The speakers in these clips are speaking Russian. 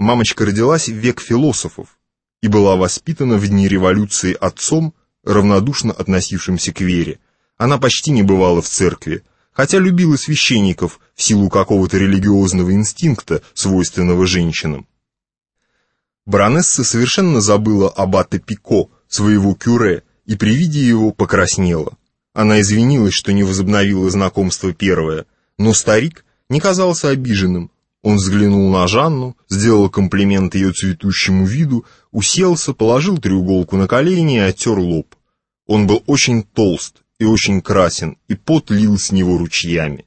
Мамочка родилась в век философов и была воспитана в дни революции отцом, равнодушно относившимся к вере. Она почти не бывала в церкви, хотя любила священников в силу какого-то религиозного инстинкта, свойственного женщинам. Баронесса совершенно забыла аббата Пико, своего кюре, и при виде его покраснела. Она извинилась, что не возобновила знакомство первое, но старик не казался обиженным. Он взглянул на Жанну, сделал комплимент ее цветущему виду, уселся, положил треуголку на колени и оттер лоб. Он был очень толст и очень красен, и пот лил с него ручьями.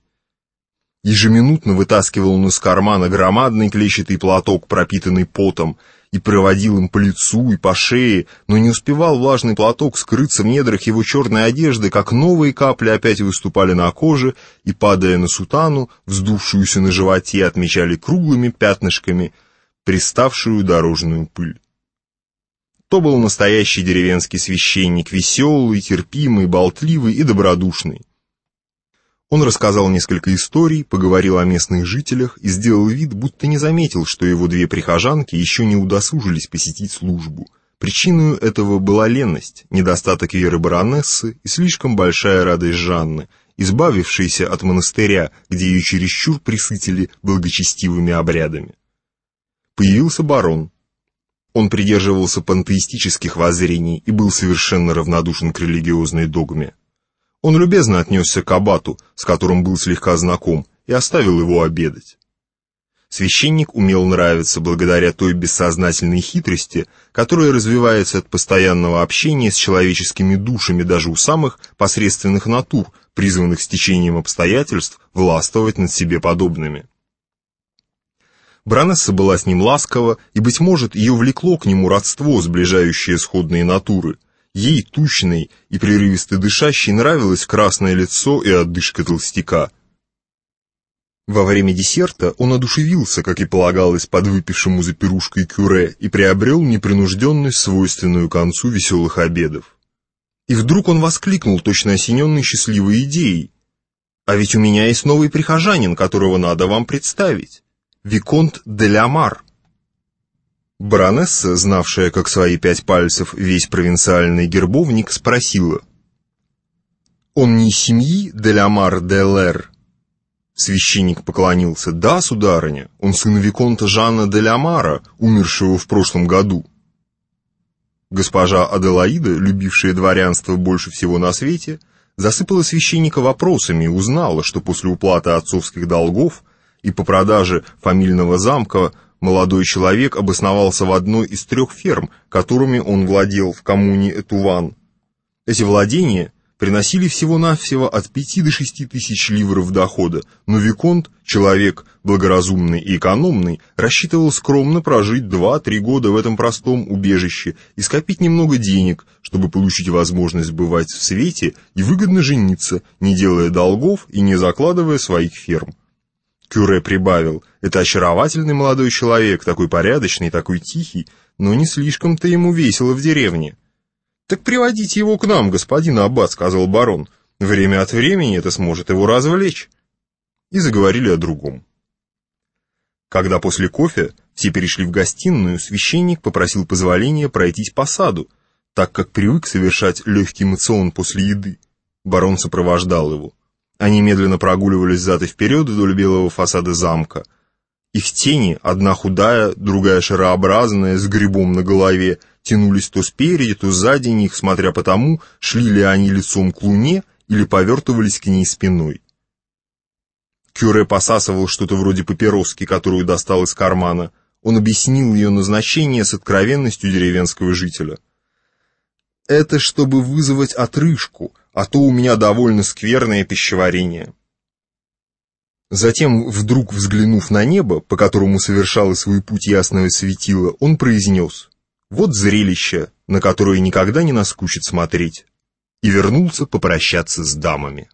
Ежеминутно вытаскивал он из кармана громадный клетчатый платок, пропитанный потом, и проводил им по лицу и по шее, но не успевал влажный платок скрыться в недрах его черной одежды, как новые капли опять выступали на коже и, падая на сутану, вздувшуюся на животе, отмечали круглыми пятнышками приставшую дорожную пыль. То был настоящий деревенский священник, веселый, терпимый, болтливый и добродушный. Он рассказал несколько историй, поговорил о местных жителях и сделал вид, будто не заметил, что его две прихожанки еще не удосужились посетить службу. Причиной этого была ленность, недостаток веры баронессы и слишком большая радость Жанны, избавившейся от монастыря, где ее чересчур присытили благочестивыми обрядами. Появился барон. Он придерживался пантеистических воззрений и был совершенно равнодушен к религиозной догме. Он любезно отнесся к абату, с которым был слегка знаком, и оставил его обедать. Священник умел нравиться благодаря той бессознательной хитрости, которая развивается от постоянного общения с человеческими душами даже у самых посредственных натур, призванных с течением обстоятельств властвовать над себе подобными. Бранесса была с ним ласкова, и, быть может, ее влекло к нему родство, сближающее сходные натуры – Ей, тучной и прерывисто дышащей, нравилось красное лицо и отдышка толстяка. Во время десерта он одушевился, как и полагалось подвыпившему за пирушкой кюре, и приобрел непринужденность, свойственную концу веселых обедов. И вдруг он воскликнул, точно осененный счастливой идеей. «А ведь у меня есть новый прихожанин, которого надо вам представить. Виконт де Ламар». Баронесса, знавшая как свои пять пальцев весь провинциальный гербовник, спросила. «Он не семьи Делямар де Лер?» Священник поклонился. «Да, сударыня, он сын Виконта Жанна де Лямара, умершего в прошлом году». Госпожа Аделаида, любившая дворянство больше всего на свете, засыпала священника вопросами и узнала, что после уплаты отцовских долгов и по продаже фамильного замка Молодой человек обосновался в одной из трех ферм, которыми он владел в коммуне Этуван. Эти владения приносили всего-навсего от пяти до шести тысяч ливров дохода, но Виконт, человек благоразумный и экономный, рассчитывал скромно прожить два-три года в этом простом убежище и скопить немного денег, чтобы получить возможность бывать в свете и выгодно жениться, не делая долгов и не закладывая своих ферм. Кюре прибавил, это очаровательный молодой человек, такой порядочный, такой тихий, но не слишком-то ему весело в деревне. «Так приводите его к нам, господин Аббат», — сказал барон. «Время от времени это сможет его развлечь». И заговорили о другом. Когда после кофе все перешли в гостиную, священник попросил позволения пройтись по саду, так как привык совершать легкий мацион после еды. Барон сопровождал его. Они медленно прогуливались зад и вперед вдоль белого фасада замка. Их тени, одна худая, другая шарообразная, с грибом на голове, тянулись то спереди, то сзади них, смотря по тому, шли ли они лицом к луне или повертывались к ней спиной. Кюре посасывал что-то вроде папироски, которую достал из кармана. Он объяснил ее назначение с откровенностью деревенского жителя. «Это чтобы вызвать отрыжку», а то у меня довольно скверное пищеварение. Затем, вдруг взглянув на небо, по которому совершало свой путь ясное светило, он произнес «Вот зрелище, на которое никогда не наскучит смотреть», и вернулся попрощаться с дамами.